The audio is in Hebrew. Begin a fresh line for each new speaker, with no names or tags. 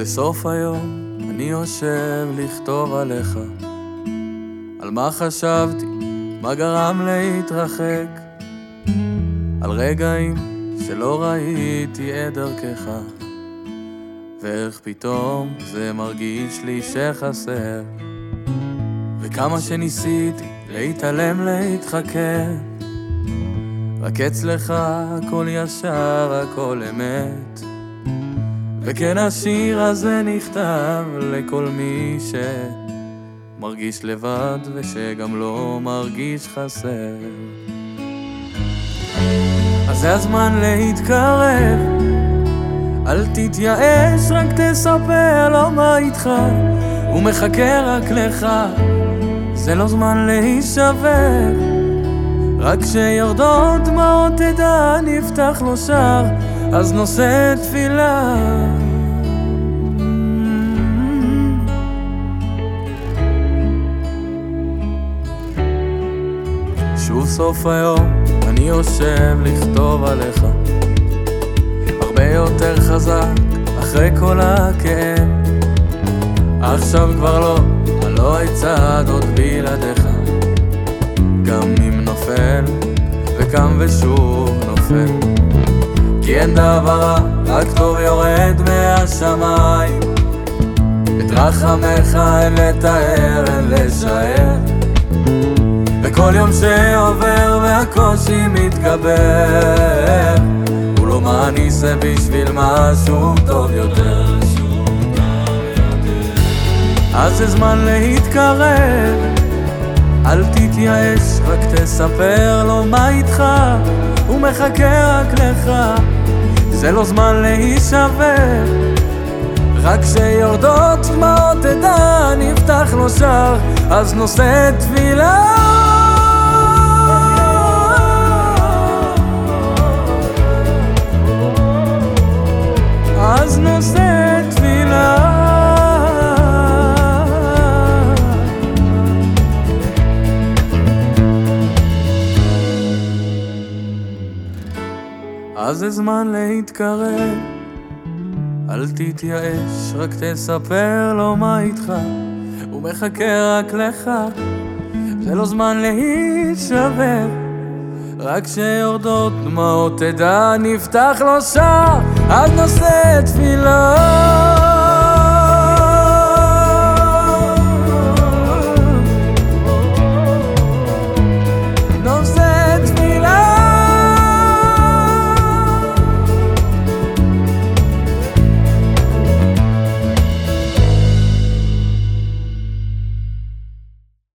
בסוף היום אני יושב לכתוב עליך. על מה חשבתי, מה גרם להתרחק? על רגעים שלא ראיתי את דרכך. ואיך פתאום זה מרגיש לי שחסר? וכמה שניסיתי להתעלם, להתחכם. רק אצלך הכל ישר, הכל אמת וכן השיר הזה נכתב לכל מי שמרגיש לבד ושגם לא מרגיש חסר. אז זה הזמן להתקרב. אל תתייאש, רק תספר לו מה איתך. הוא מחכה רק לך. זה לא זמן להישבר. רק כשיורדות דמעות תדע נפתח לו שער אז נושא תפילה. שוב סוף היום, אני יושב לכתוב עליך. הרבה יותר חזק, אחרי כל הכאב. עכשיו כבר לא, אני לא אצעד עוד בלעדיך. גם אם נופל, וקם ושוב נופל כי אין דבר רע, רק טוב יורד מהשמיים. את רחמך אין לתאר, אין לשער וכל יום שעובר והקושי מתגבר. הוא לא אעשה בשביל משהו טוב יותר. אז זה זמן להתקרב. אל תתייאש, רק תספר לו מה איתך הוא מחכה רק לך. זה לא זמן להישבר רק כשיורדות דמעות תדע נפתח לו שער אז נושא תפילה אז זה זמן להתקרב. אל תתייאש, רק תספר לו מה איתך. הוא מחכה רק לך. זה לא זמן להישבר רק כשיורדות דמעות תדע נפתח לו שער. אז נושא תפילה